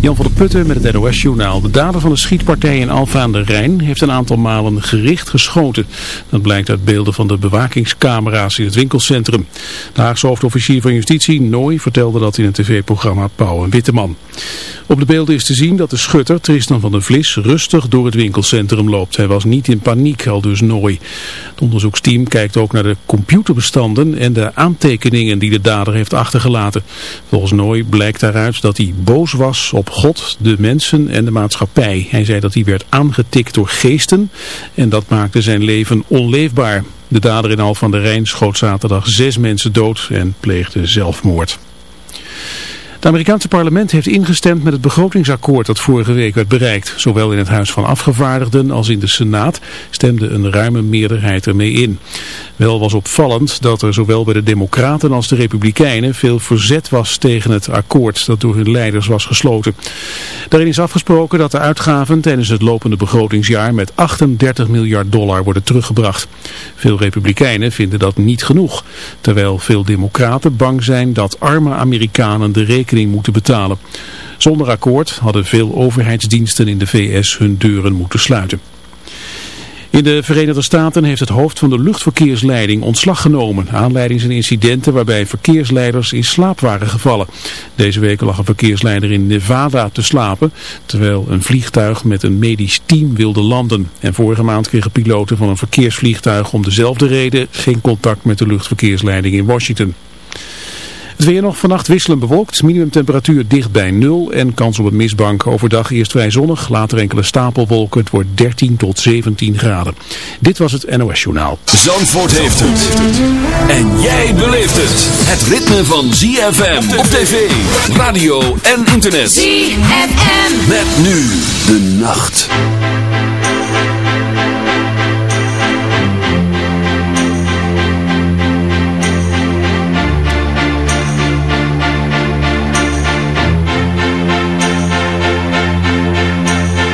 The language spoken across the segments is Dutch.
Jan van der Putten met het NOS-journaal. De dader van de schietpartij in Alfa aan de Rijn heeft een aantal malen gericht geschoten. Dat blijkt uit beelden van de bewakingscamera's in het winkelcentrum. De Haagse hoofdofficier van Justitie, Nooy, vertelde dat in een tv-programma Pauw en Witteman. Op de beelden is te zien dat de schutter, Tristan van der Vlis, rustig door het winkelcentrum loopt. Hij was niet in paniek, al dus Nooy. Het onderzoeksteam kijkt ook naar de computerbestanden en de aantekeningen die de dader heeft achtergelaten. Volgens Nooy blijkt daaruit dat hij boos was op God, de mensen en de maatschappij. Hij zei dat hij werd aangetikt door geesten en dat maakte zijn leven onleefbaar. De dader in Al van der Rijn schoot zaterdag zes mensen dood en pleegde zelfmoord. Het Amerikaanse parlement heeft ingestemd met het begrotingsakkoord dat vorige week werd bereikt. Zowel in het Huis van Afgevaardigden als in de Senaat stemde een ruime meerderheid ermee in. Wel was opvallend dat er zowel bij de Democraten als de Republikeinen veel verzet was tegen het akkoord dat door hun leiders was gesloten. Daarin is afgesproken dat de uitgaven tijdens het lopende begrotingsjaar met 38 miljard dollar worden teruggebracht. Veel Republikeinen vinden dat niet genoeg, terwijl veel Democraten bang zijn dat arme Amerikanen de rekening moeten betalen. Zonder akkoord hadden veel overheidsdiensten in de VS hun deuren moeten sluiten. In de Verenigde Staten heeft het hoofd van de luchtverkeersleiding ontslag genomen. Aanleiding zijn incidenten waarbij verkeersleiders in slaap waren gevallen. Deze week lag een verkeersleider in Nevada te slapen, terwijl een vliegtuig met een medisch team wilde landen. En vorige maand kregen piloten van een verkeersvliegtuig om dezelfde reden geen contact met de luchtverkeersleiding in Washington. Het weer nog vannacht wisselend bewolkt, minimumtemperatuur dicht bij nul en kans op een mistbank. Overdag eerst vrij zonnig, later enkele stapelwolken. Het wordt 13 tot 17 graden. Dit was het NOS Journaal. Zandvoort heeft het. En jij beleeft het. Het ritme van ZFM op tv, radio en internet. ZFM. Met nu de nacht.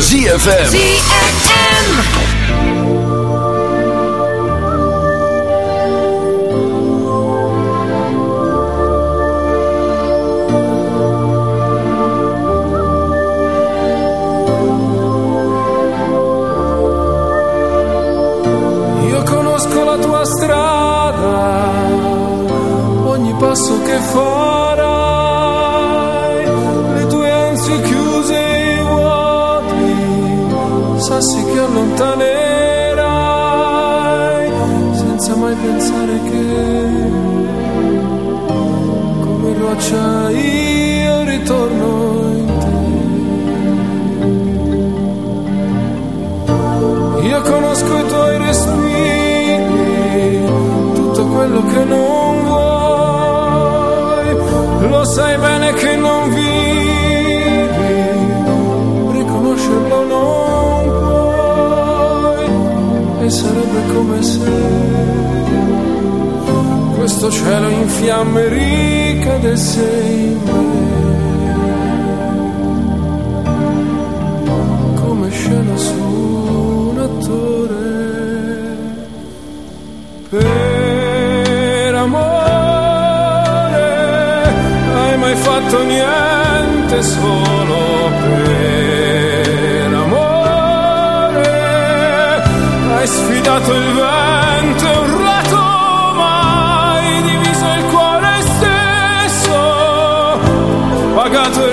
ZFM.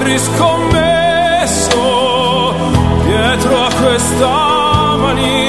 riscommesso dietro a questa maniera.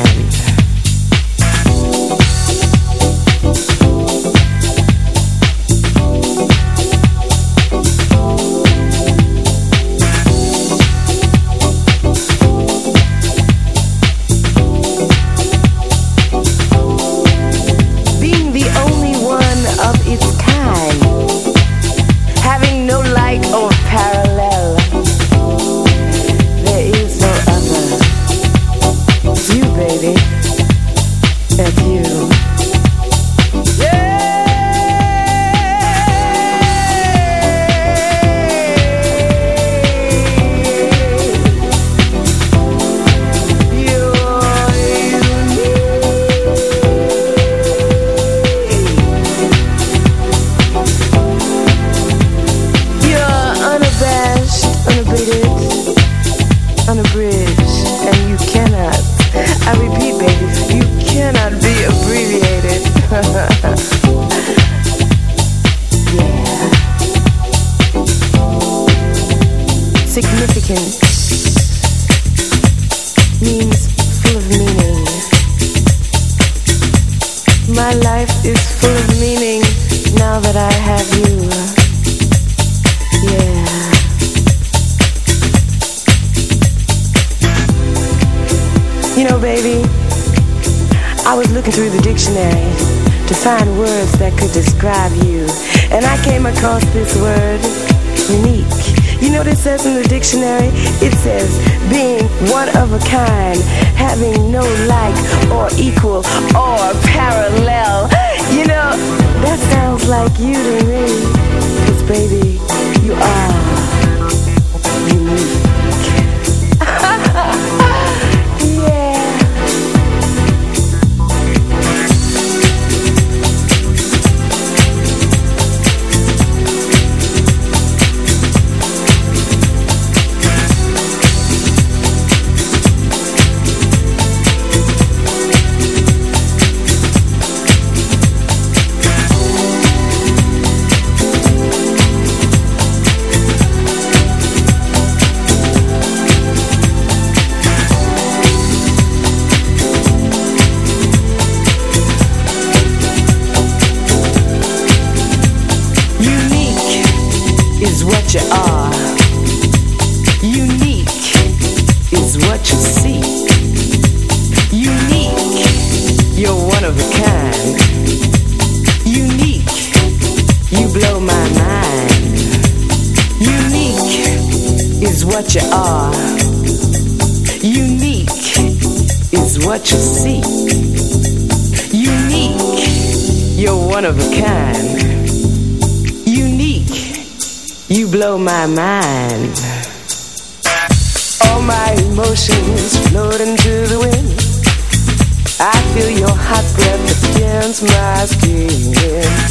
It's my skin.